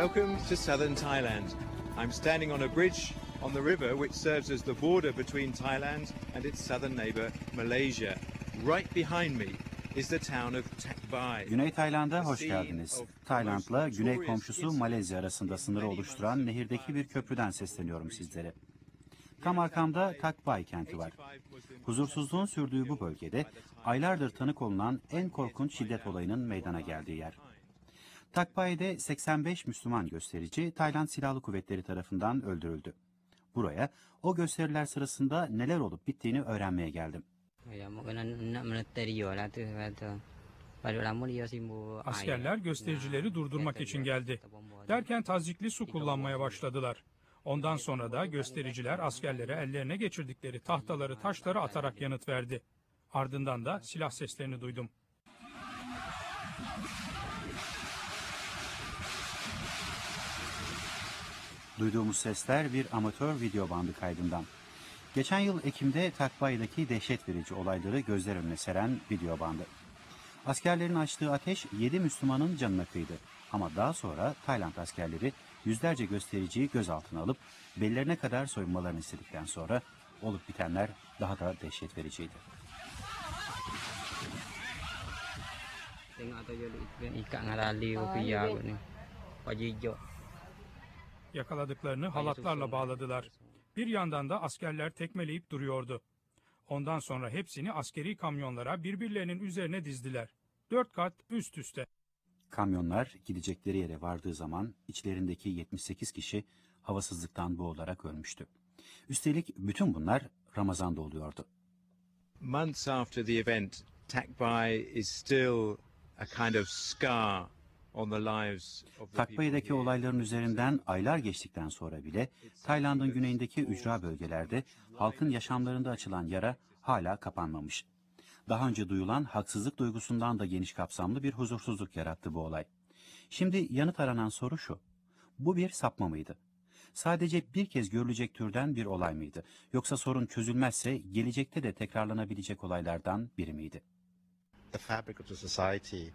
Welcome to southern Thailand. I'm standing on a bridge on the river which serves as the border between Thailand and its southern neighbor Malaysia. Right behind me is the town of Tak Bai. Güney Tayland'a hoş geldiniz. Tayland'la güney komşusu Malezya arasında sınırı oluşturan nehirdeki bir köprüden sesleniyorum sizlere. Tam arkamda Tak Bai kenti var. Huzursuzluğun sürdüğü bu bölgede aylardır tanık olunan en korkunç şiddet olayının meydana geldiği yer. Tak Bai'de 85 Müslüman gösterici Tayland Silahlı Kuvvetleri tarafından öldürüldü. Buraya o gösteriler sırasında neler olup bittiğini öğrenmeye geldim. Askerler göstericileri durdurmak için geldi. Derken tazikli su kullanmaya başladılar. Ondan sonra da göstericiler askerlere ellerine geçirdikleri tahtaları, taşları atarak yanıt verdi. Ardından da silah seslerini duydum. Duyduğumuz sesler bir amatör video bandı kaydından. Geçen yıl Ekim'de Takbay'daki dehşet verici olayları gözler önüne seren video bandı. Askerlerin açtığı ateş 7 Müslümanın canına kıydı. Ama daha sonra Tayland askerleri yüzlerce göstericiyi gözaltına alıp bellerine kadar soyunmalarını istedikten sonra olup bitenler daha da dehşet vericiydi. Tengok ni. Pagi hijau. Yakaladıklarını halatlarla bağladılar. Bir yandan da askerler tekmeleyip duruyordu. Ondan sonra hepsini askeri kamyonlara birbirlerinin üzerine dizdiler. Dört kat üst üste. Kamyonlar gidecekleri yere vardığı zaman içlerindeki 78 kişi havasızlıktan boğularak ölmüştü. Üstelik bütün bunlar Ramazan'da oluyordu. Months after the event, Tak Bai is still a kind of scar here. olayların üzerinden aylar geçtikten sonra bile Tayland'ın güneyindeki ücra bölgelerde halkın yaşamlarında açılan yara hala kapanmamış. Daha önce duyulan haksızlık duygusundan da geniş kapsamlı bir huzursuzluk yarattı bu olay. Şimdi yanıt aranan soru şu. Bu bir sapma mıydı? Sadece bir kez görülecek türden bir olay mıydı? Yoksa sorun çözülmezse gelecekte de tekrarlanabilecek olaylardan biri miydi? the fabric of the society,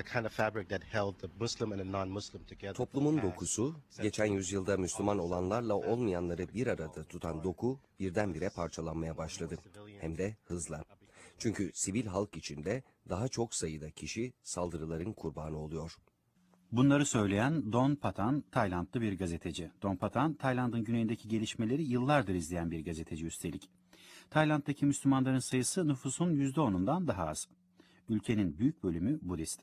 the kind of fabric that held the Muslim and the non-Muslim together. for the Toplumun dokusu, geçen yüzyılda Müslüman olanlarla olmayanları bir arada tutan doku birdenbire parçalanmaya başladı. Hem de hızla. Çünkü sivil halk içinde daha çok sayıda kişi saldırıların kurbanı oluyor. Bunları söyleyen Don Patan, Taylandlı bir gazeteci. Don Patan, Tayland'ın güneyindeki gelişmeleri yıllardır izleyen bir gazeteci üstelik. Tayland'daki Müslümanların sayısı nüfusun %10'undan daha az. Ülkenin büyük bölümü Budist.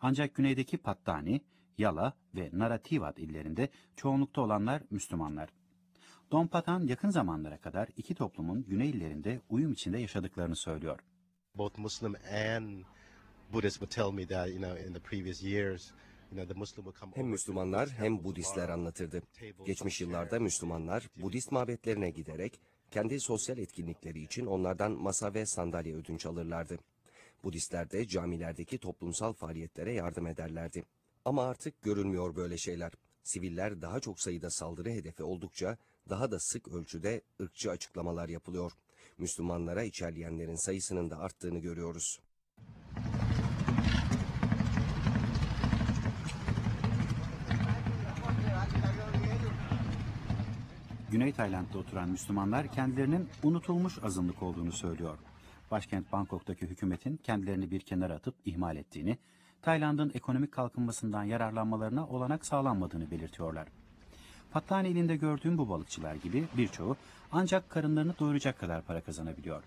Ancak güneydeki Pattani, Yala ve Narathiwat illerinde çoğunlukta olanlar Müslümanlar. Don Patan yakın zamanlara kadar iki toplumun güney illerinde uyum içinde yaşadıklarını söylüyor. Both Muslim and Buddhists would tell me that, you know, in the previous years, Hem Müslümanlar hem Budistler anlatırdı. Geçmiş yıllarda Müslümanlar Budist mabetlerine giderek kendi sosyal etkinlikleri için onlardan masa ve sandalye ödünç alırlardı. Budistler de camilerdeki toplumsal faaliyetlere yardım ederlerdi. Ama artık görülmüyor böyle şeyler. Siviller daha çok sayıda saldırı hedefi oldukça daha da sık ölçüde ırkçı açıklamalar yapılıyor. Müslümanlara içerleyenlerin sayısının da arttığını görüyoruz. Güney Tayland'da oturan Müslümanlar kendilerinin unutulmuş azınlık olduğunu söylüyor. Başkent Bangkok'taki hükümetin kendilerini bir kenara atıp ihmal ettiğini, Tayland'ın ekonomik kalkınmasından yararlanmalarına olanak sağlanmadığını belirtiyorlar. Pattani ilinde gördüğüm bu balıkçılar gibi birçoğu ancak karınlarını doyuracak kadar para kazanabiliyor.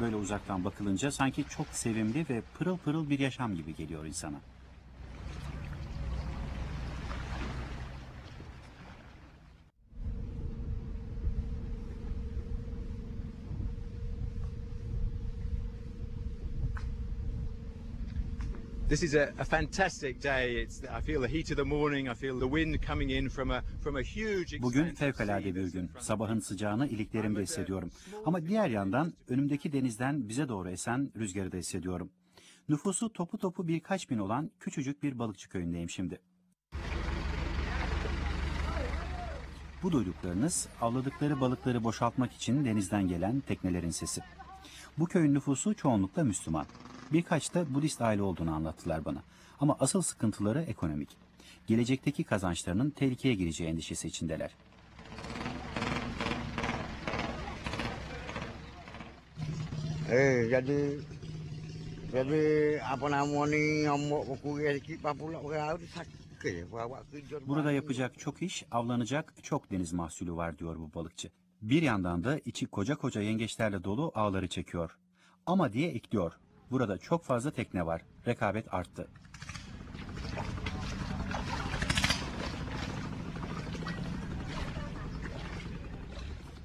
Böyle uzaktan bakılınca sanki çok sevimli ve pırıl pırıl bir yaşam gibi geliyor insana. This is a, a fantastic day. It's, I feel the heat of the morning. I feel the wind coming in from a from a huge. Bugün fevkalade bir gün. Sabahın sıcağını iliklerimde hissediyorum. Ama diğer yandan önümdeki denizden bize doğru esen rüzgarı da hissediyorum. Nüfusu topu topu birkaç bin olan küçücük bir balıkçı köyündeyim şimdi. Bu duyduklarınız avladıkları balıkları boşaltmak için denizden gelen teknelerin sesi. Bu köyün nüfusu çoğunlukla Müslüman. Birkaç da Budist aile olduğunu anlattılar bana. Ama asıl sıkıntıları ekonomik. Gelecekteki kazançlarının tehlikeye gireceği endişesi içindeler. Eh, jadi jadi apa namanya nyamuk buku sikit apa pula orang tu sakit bawa kerja. Burada yapacak çok iş, avlanacak çok deniz mahsulü var diyor bu balıkçı. Bir yandan da içi koca koca yengeçlerle dolu ağları çekiyor. Ama diye ekliyor. Burada çok fazla tekne var. Rekabet arttı.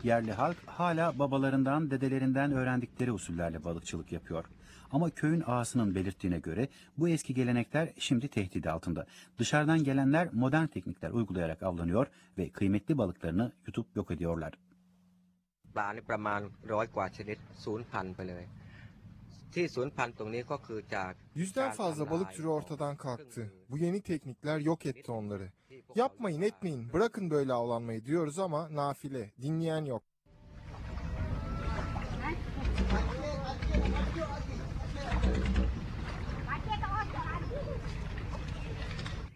Yerli halk hala babalarından, dedelerinden öğrendikleri usullerle balıkçılık yapıyor. Ama köyün ağasının belirttiğine göre bu eski gelenekler şimdi tehdit altında. Dışarıdan gelenler modern teknikler uygulayarak avlanıyor ve kıymetli balıklarını yutup yok ediyorlar. ปลานี่ประมาณร้อยกว่าชนิดสูญพันธุ์ไปเลย ที่สูญพันธุ์ตรงนี้ก็คือจาก Yüzden fazla balık türü ortadan kalktı. Bu yeni teknikler yok etti onları. Yapmayın etmeyin bırakın böyle avlanmayı diyoruz ama nafile dinleyen yok.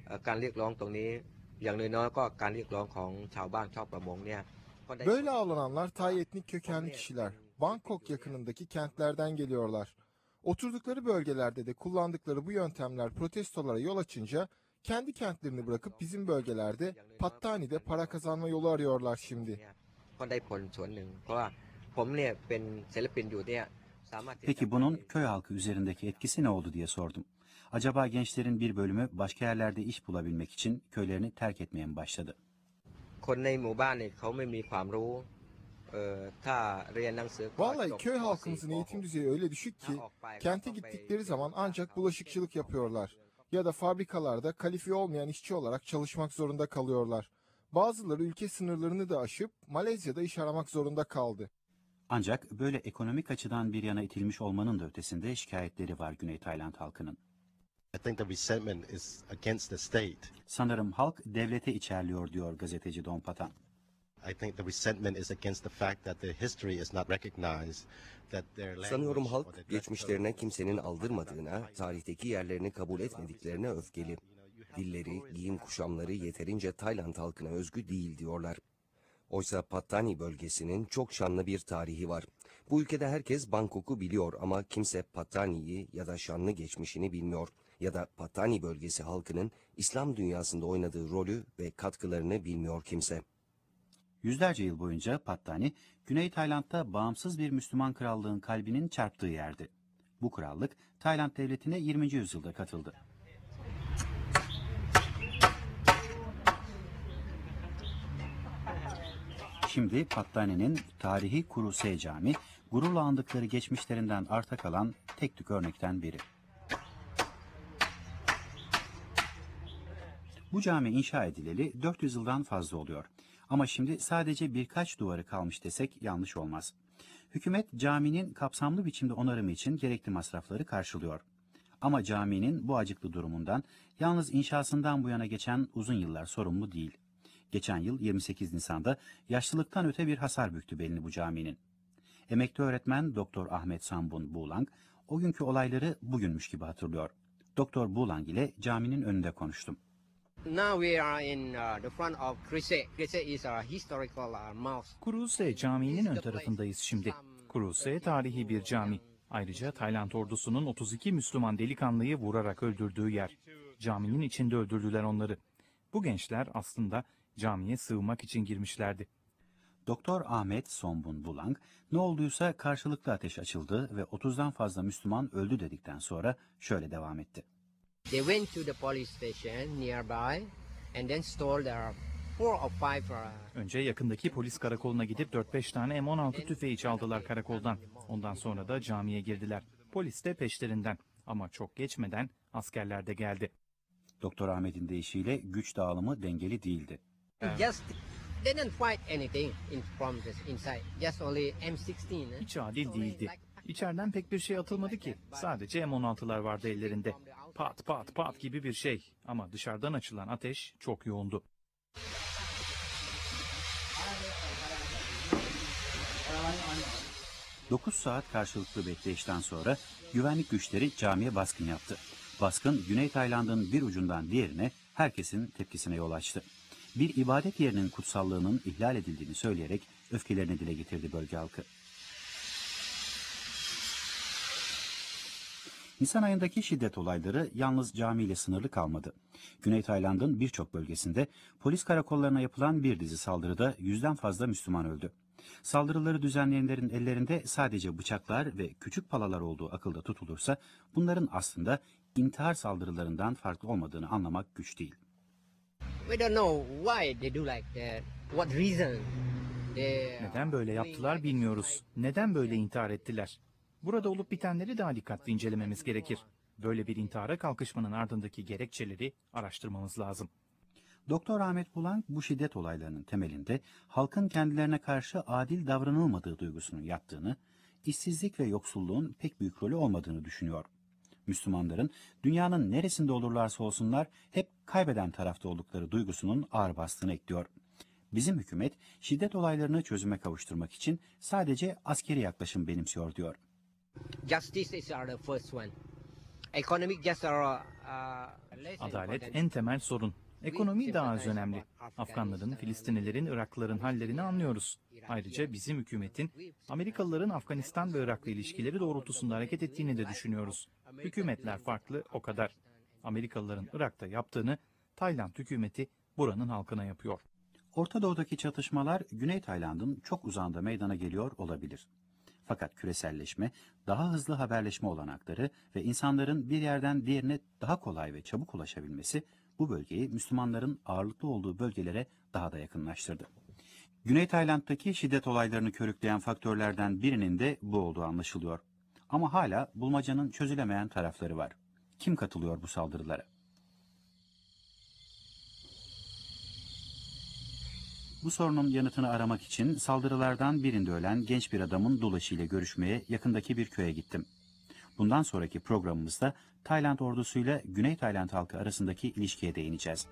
เอ่อการเรียกร้องตรงนี้ อย่างน้อยๆก็การเรียกร้องของชาวบ้านชาวประมงเนี่ยก็ได้ Böyle avlananlar Tay etnik kökenli kişiler. Bangkok yakınındaki kentlerden geliyorlar. Oturdukları bölgelerde de kullandıkları bu yöntemler protestolara yol açınca kendi kentlerini bırakıp bizim bölgelerde Pattani'de para kazanma yolu arıyorlar şimdi. Peki bunun köy halkı üzerindeki etkisi ne oldu diye sordum. Acaba gençlerin bir bölümü başka yerlerde iş bulabilmek için köylerini terk etmeye mi başladı? คนในหมู่บ้านเนี่ยเขาไม่มีความรู้เอ่อถ้าเรียนหนังสือก็ Vallahi จบ köyป halkımızın 4 eğitim düzeyi öyle düşük ถ้า ki ออกไปก็ kente ต้องไป gittikleri zaman ancak bulaşıkçılık yapıyorlar. Ya da fabrikalarda kalifiye olmayan işçi olarak çalışmak zorunda kalıyorlar. Bazıları ülke sınırlarını da aşıp Malezya'da iş aramak zorunda kaldı. Ancak böyle ekonomik açıdan bir yana itilmiş olmanın da ötesinde şikayetleri var Güney Tayland halkının. I think the resentment is against the state. Sanırım halk devlete içerliyor diyor gazeteci Don Patan. I think the resentment is against the fact that their history is not recognized, that their Sanıyorum halk geçmişlerine kimsenin aldırmadığına, tarihteki yerlerini kabul etmediklerine öfkeli. Dilleri, giyim kuşamları yeterince Tayland halkına özgü değil diyorlar. Oysa Pattani bölgesinin çok şanlı bir tarihi var. Bu ülkede herkes Bangkok'u biliyor ama kimse Pattani'yi ya da şanlı geçmişini bilmiyor. Ya da Pattani bölgesi halkının İslam dünyasında oynadığı rolü ve katkılarını bilmiyor kimse. Yüzlerce yıl boyunca Pattani, Güney Tayland'da bağımsız bir Müslüman krallığın kalbinin çarptığı yerdi. Bu krallık Tayland devletine 20. yüzyılda katıldı. Şimdi Pattani'nin tarihi Kuruse Cami, gururla andıkları geçmişlerinden arta kalan tek tük örnekten biri. Bu cami inşa edileli 400 yıldan fazla oluyor. Ama şimdi sadece birkaç duvarı kalmış desek yanlış olmaz. Hükümet caminin kapsamlı biçimde onarımı için gerekli masrafları karşılıyor. Ama caminin bu acıklı durumundan yalnız inşasından bu yana geçen uzun yıllar sorumlu değil. Geçen yıl 28 Nisan'da yaşlılıktan öte bir hasar büktü belini bu caminin. Emekli öğretmen Doktor Ahmet Sambun Buğlang o günkü olayları bugünmüş gibi hatırlıyor. Doktor Buğlang ile caminin önünde konuştum. Now we are in uh, the front of Krise. Krise is a historical uh, mosque. Kuruse Camii'nin ön tarafındayız şimdi. Kuruse tarihi bir cami. Ayrıca Tayland ordusunun 32 Müslüman delikanlıyı vurarak öldürdüğü yer. Caminin içinde öldürdüler onları. Bu gençler aslında camiye sığınmak için girmişlerdi. Doktor Ahmet Sombun Bulang, ne olduysa karşılıklı ateş açıldı ve 30'dan fazla Müslüman öldü dedikten sonra şöyle devam etti. They went to the police station nearby and then stole their four or five uh, Önce yakındaki polis karakoluna gidip 4-5 tane M16 tüfeği çaldılar karakoldan. Ondan sonra da camiye girdiler. Polis de peşlerinden. Ama çok geçmeden askerler de geldi. Doktor Ahmet'in deyişiyle güç dağılımı dengeli değildi. just they didn't fight anything in from this inside. Just only M16. eh? Hiç adil değildi. İçeriden pek bir şey atılmadı ki. Sadece M16'lar vardı ellerinde. Pat pat pat gibi bir şey. Ama dışarıdan açılan ateş çok yoğundu. 9 saat karşılıklı bekleyişten sonra güvenlik güçleri camiye baskın yaptı. Baskın Güney Tayland'ın bir ucundan diğerine herkesin tepkisine yol açtı. Bir ibadet yerinin kutsallığının ihlal edildiğini söyleyerek öfkelerini dile getirdi bölge halkı. Nisan ayındaki şiddet olayları yalnız camiyle sınırlı kalmadı. Güney Tayland'ın birçok bölgesinde polis karakollarına yapılan bir dizi saldırıda yüzden fazla Müslüman öldü. Saldırıları düzenleyenlerin ellerinde sadece bıçaklar ve küçük palalar olduğu akılda tutulursa bunların aslında intihar saldırılarından farklı olmadığını anlamak güç değil. We don't know why they do like that. What reason they Neden böyle yaptılar bilmiyoruz. Neden böyle intihar ettiler? Burada olup bitenleri daha dikkatli incelememiz gerekir. Böyle bir intihara kalkışmanın ardındaki gerekçeleri araştırmamız lazım. Doktor Ahmet Bulank bu şiddet olaylarının temelinde halkın kendilerine karşı adil davranılmadığı duygusunun yattığını, işsizlik ve yoksulluğun pek büyük rolü olmadığını düşünüyor. Müslümanların dünyanın neresinde olurlarsa olsunlar hep kaybeden tarafta oldukları duygusunun ağır bastığını ekliyor. Bizim hükümet şiddet olaylarını çözüme kavuşturmak için sadece askeri yaklaşım benimsiyor diyor. justice is uh, first one. Economic uh, Adalet en temel sorun. Ekonomi daha az önemli. Afganların, Filistinlilerin, Iraklıların hallerini anlıyoruz. Ayrıca bizim hükümetin Amerikalıların Afganistan ve Irak'la ilişkileri doğrultusunda hareket ettiğini de düşünüyoruz. Hükümetler farklı o kadar. Amerikalıların Irak'ta yaptığını Tayland hükümeti buranın halkına yapıyor. Orta Doğu'daki çatışmalar Güney Tayland'ın çok uzağında meydana geliyor olabilir. Fakat küreselleşme, daha hızlı haberleşme olanakları ve insanların bir yerden diğerine daha kolay ve çabuk ulaşabilmesi bu bölgeyi Müslümanların ağırlıklı olduğu bölgelere daha da yakınlaştırdı. Güney Tayland'daki şiddet olaylarını körükleyen faktörlerden birinin de bu olduğu anlaşılıyor. Ama hala bulmacanın çözülemeyen tarafları var. Kim katılıyor bu saldırılara? Bu sorunun yanıtını aramak için saldırılardan birinde ölen genç bir adamın dolaşıyla görüşmeye yakındaki bir köye gittim. Bundan sonraki programımızda Tayland ordusuyla Güney Tayland halkı arasındaki ilişkiye değineceğiz.